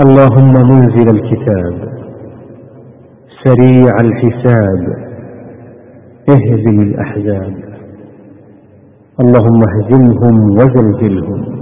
اللهم منزل الكتاب سريع الحساب اهزم الأحزاب. اللهم اهزمهم وزلزلهم.